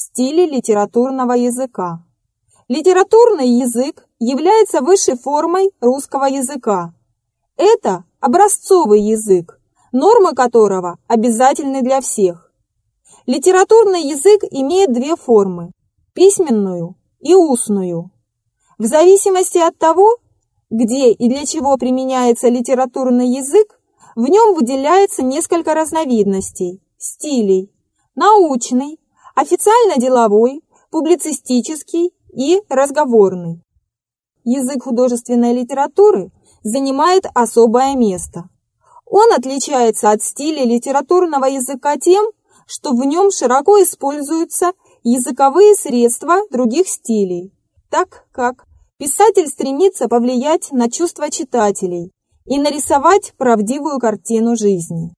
стили литературного языка. Литературный язык является высшей формой русского языка. Это образцовый язык, нормы которого обязательны для всех. Литературный язык имеет две формы – письменную и устную. В зависимости от того, где и для чего применяется литературный язык, в нем выделяется несколько разновидностей, стилей – научный, официально-деловой, публицистический и разговорный. Язык художественной литературы занимает особое место. Он отличается от стиля литературного языка тем, что в нем широко используются языковые средства других стилей, так как писатель стремится повлиять на чувства читателей и нарисовать правдивую картину жизни.